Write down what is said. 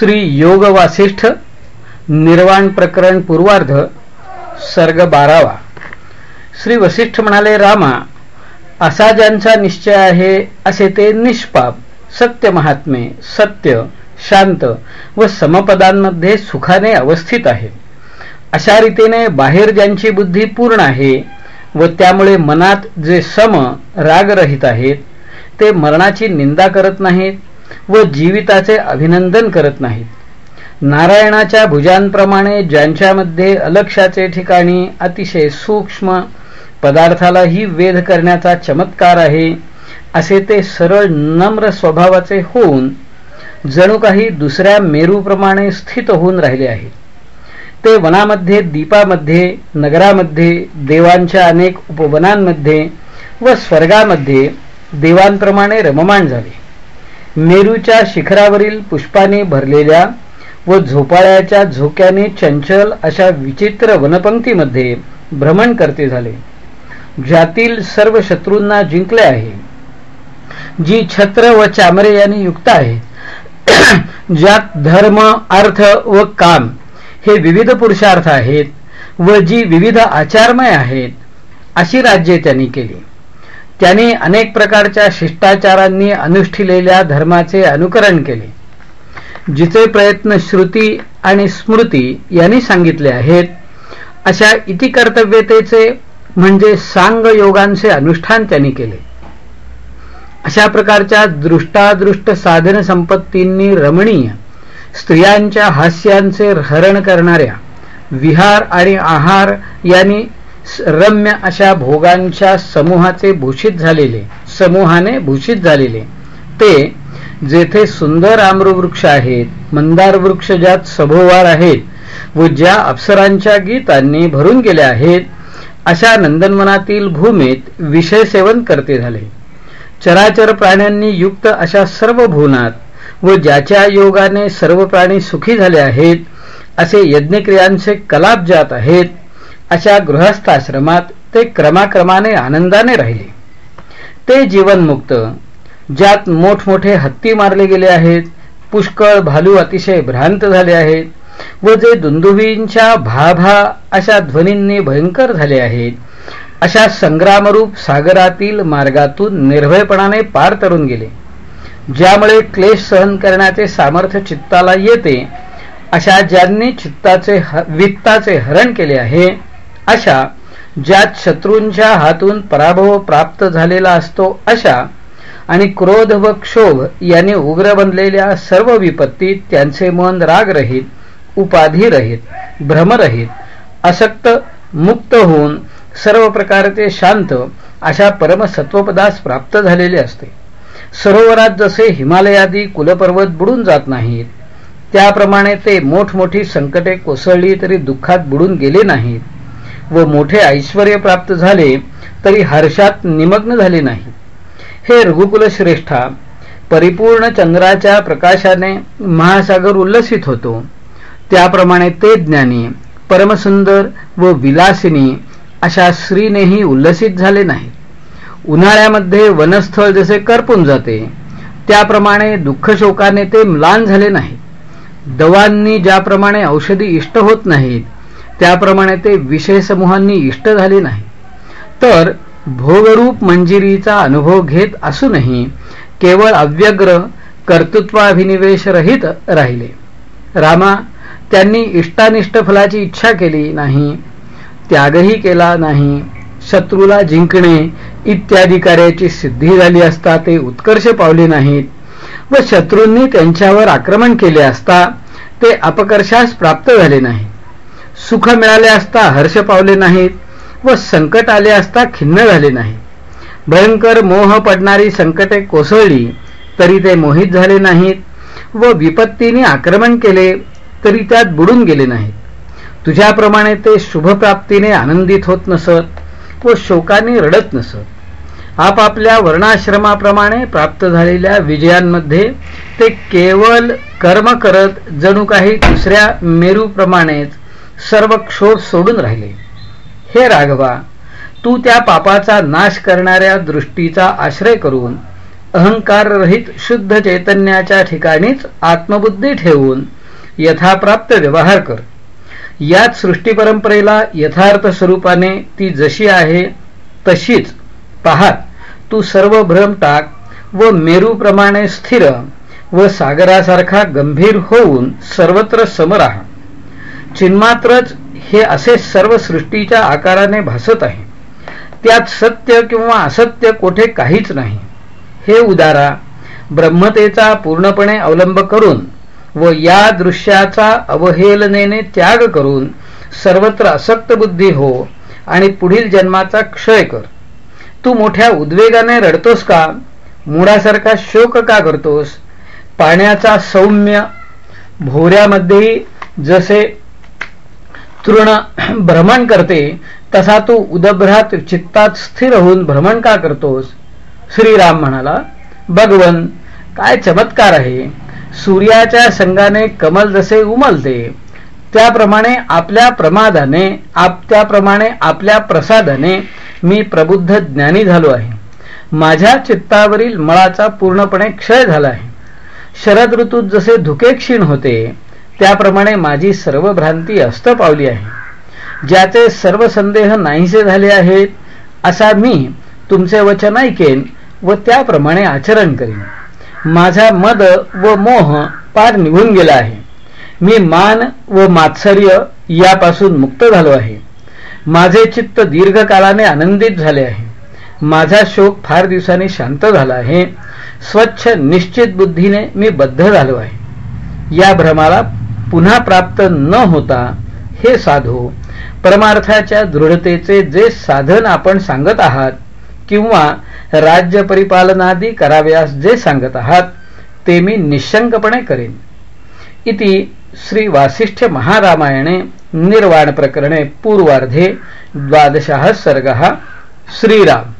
श्री योग वासिष्ठ निर्वाण प्रकरण पूर्वार्ध सर्ग बारावा. श्री वसिष्ठ म्हणाले रामा असा ज्यांचा निश्चय आहे असे ते निष्पाप सत्य महात्मे सत्य शांत व समपदांमध्ये सुखाने अवस्थित आहे अशा रीतीने बाहेर ज्यांची बुद्धी पूर्ण आहे व त्यामुळे मनात जे सम रागरहित आहेत ते मरणाची निंदा करत नाहीत व जीविताचे अभिनंदन करत नाहीत. नारायणाच्या भुजांप्रमाणे ज्यांच्यामध्ये अलक्षाचे ठिकाणी अतिशय सूक्ष्म पदार्थालाही वेध करण्याचा चमत्कार आहे असे ते सरळ नम्र स्वभावाचे होऊन जणू काही दुसऱ्या मेरूप्रमाणे स्थित होऊन राहिले आहे ते वनामध्ये दीपामध्ये नगरामध्ये देवांच्या अनेक उपवनांमध्ये व स्वर्गामध्ये देवांप्रमाणे रममाण झाले. मेरूच्या शिखरावरील पुष्पाने भरलेल्या व झोपाळ्याच्या झोक्याने चंचल अशा विचित्र वनपंक्तीमध्ये भ्रमण करते झाले. ज्यातील सर्व शत्रूंना जिंकले आहे. जी छत्र व चामरे यांनी युक्त आहे. ज्यात धर्म अर्थ व काम हे विविध पुरुषार्थ आहेत व जी विविध आचारमय आहेत अशी राज्ये त्यांनी केली. त्यांनी अनेक प्रकारच्या शिष्टाचारांनी अनुष्ठिलेल्या धर्माचे अनुकरण केले. जिचे प्रयत्न श्रुती आणि स्मृती यांनी सांगितले आहेत अशा इति कर्तव्यतेचे म्हणजे सांग योगांचे अनुष्ठान त्यांनी केले. अशा प्रकारच्या दृष्टादृष्ट साधन संपत्तींनी रमणीय स्त्रियांच्या हास्यांचे हरण करणाऱ्या विहार आणि आहार यांनी रम्य अशा भोगांच्या समूहाचे भूषित झालेले समूहाने भूषित झालेले. ते जेथे सुंदर आम्रवृक्ष आहेत मंदार वृक्ष ज्यात सभोवार आहेत व ज्या अप्सरांच्या गीतांनी भरून गेले आहेत अशा नंदनवनातील भूमीत विषय सेवन करते झाले. चराचर प्राण्यांनी युक्त अशा सर्व भुवनात व ज्याच्या योगाने सर्व प्राणी सुखी झाले आहेत असे यज्ञक्रियांचे कलाप जात आहेत अशा गृहस्थाश्रमात ते क्रमाक्रमाने आनंदाने राहिले. ते जीवनमुक्त ज्यात मोठमोठे हत्ती मारले गेले आहेत पुष्कळ भालू अतिशय भ्रांत झाले आहेत व जे दुंदुबींच्या भाभा अशा ध्वनींनी भयंकर झाले आहेत अशा संग्रामरूप सागरातील मार्गातून निर्भयपणाने पार तरून गेले. ज्यामुळे क्लेश सहन करण्याचे सामर्थ्य चित्ताला येते अशा ज्यांनी चित्ताचे वित्ताचे हरण केले आहे अशा ज्यात शत्रूंच्या हातून पराभव प्राप्त झालेला असतो अशा आणि क्रोध व क्षोभ यांनी उग्र बनलेल्या सर्व विपत्तीत त्यांचे मन रागरहित उपाधीरहित भ्रमरहित असक्त मुक्त होऊन सर्व प्रकारचे शांत अशा परमसत्वपदास प्राप्त झालेले असते. सरोवरात जसे हिमालयादी कुलपर्वत बुडून जात नाहीत त्याप्रमाणे ते मोठमोठी संकटे कोसळली तरी दुःखात बुडून गेले नाहीत. व मोठे ऐश्वर प्राप्त झाले तरी हर्षात निमग्न झाले नाही. हे रघुकुल श्रेष्ठा परिपूर्ण चंद्राच्या प्रकाशाने महासागर उल्लसित होतो. त्याप्रमाणे ते ज्ञानी परमसुंदर व विलासिनी अशा स्त्रीनेही उल्लसित झाले नाही. उन्हाळ्यामध्ये वनस्थळ जसे करपून जाते त्याप्रमाणे दुःखशोकाने ते म्लान झाले नाही. दवांनी ज्याप्रमाणे औषधी इष्ट होत नाहीत त्याप्रमाणे ते विषय समूहांनी इष्ट झाले नाही. तर भोगरूप मंजिरीचा अनुभव घेत असूनही केवळ अव्यग्र कर्तृत्वाभिनिवेश रहित राहिले. रामा त्यांनी इष्टानिष्ट फलाची इच्छा केली नाही त्यागही केला नाही शत्रूला जिंकणे इत्यादी कार्याची सिद्धी झाली असता ते उत्कर्ष पावले नाहीत व शत्रूंनी त्यांच्यावर आक्रमण केले असता ते अपकर्षास प्राप्त झाले नाही सुख मिळाले असता हर्ष पावले नाहीत व संकट आले असता खिन्न झाले नाही भयंकर मोह पडणारी संकटे कोसळली तरी ते मोहित झाले नाहीत व विपत्तीने आक्रमण केले तरी त्यात बुडून गेले नाहीत. तुझ्याप्रमाणे ते शुभप्राप्तीने आनंदित होत नसत व शोकाने रडत नसत. आपापल्या वर्णाश्रमाप्रमाणे प्राप्त झालेल्या विजयांमध्ये ते केवळ कर्म करत जणू काही दुसऱ्या मेरूप्रमाणेच सर्व क्षोभ सोडून राहिले. हे राघवा तू त्या पापाचा नाश करणाऱ्या दृष्टीचा आश्रय करून अहंकाररहित शुद्ध चैतन्याच्या ठिकाणीच आत्मबुद्धी ठेवून यथाप्राप्त व्यवहार कर. याच सृष्टी परंपरेला यथार्थ स्वरूपाने ती जशी आहे तशीच पाहात तू सर्व भ्रम टाक व मेरूप्रमाणे स्थिर व सागरासारखा गंभीर होऊन सर्वत्र समराह चिन्मात्रच हे असे सर्व सृष्टीच्या आकाराने भासत आहे. त्यात सत्य किंवा असत्य कोठे काहीच नाही. हे उदारा ब्रह्मतेचा पूर्णपणे अवलंब करून व या दृश्याचा अवहेलनेने त्याग करून सर्वत्र असक्त बुद्धी हो आणि पुढील जन्माचा क्षय कर. तू मोठ्या उद्वेगाने रडतोस का? मुळासारखा शोक का करतोस? पाण्याचा सौम्य भोऱ्यामध्येही जसे तृण भ्रमण करते तसा तू उदभ्रात चित्तात स्थिर होऊन भ्रमण का करतोस? श्रीराम म्हणाला भगवन काय चमत्कार आहे. सूर्याच्या संगाने कमल जसे उमलते त्याप्रमाणे आपल्या प्रमादाने आप त्याप्रमाणे आपल्या प्रसादाने मी प्रबुद्ध ज्ञानी झालो आहे. माझ्या चित्तावरील मळाचा पूर्णपणे क्षय झाला आहे. शरद ऋतूत जसे धुके क्षीण होते त्याप्रमाणे माझी सर्व भ्रांती अस्त पावली आहे. ज्याचे सर्व संदेह नाहीसे झाले आहेत असा मी तुमचे वचन ऐकेन व त्याप्रमाणे आचरण करीन. माझा मद व मोह पार निघून गेला आहे. मी मान व मात्सर्य यापासून मुक्त झालो आहे. माझे चित्त दीर्घकालाने आनंदित झाले आहे. माझा शोक फार दिवसांनी शांत झाला आहे. स्वच्छ निश्चित बुद्धीने मी बद्ध झालो आहे. या भ्रमाला पुन्हा प्राप्त न होता हे साधू परमार्थाच्या दृढतेचे जे साधन आपण सांगत आहात किंवा राज्य परिपालनादी कराव्यास जे सांगत आहात ते मी निशंकपणे करेन. इति श्री वासिष्ठ महारामायणे निर्वाण प्रकरणे पूर्वार्धे द्वादशः सर्गः श्रीराम.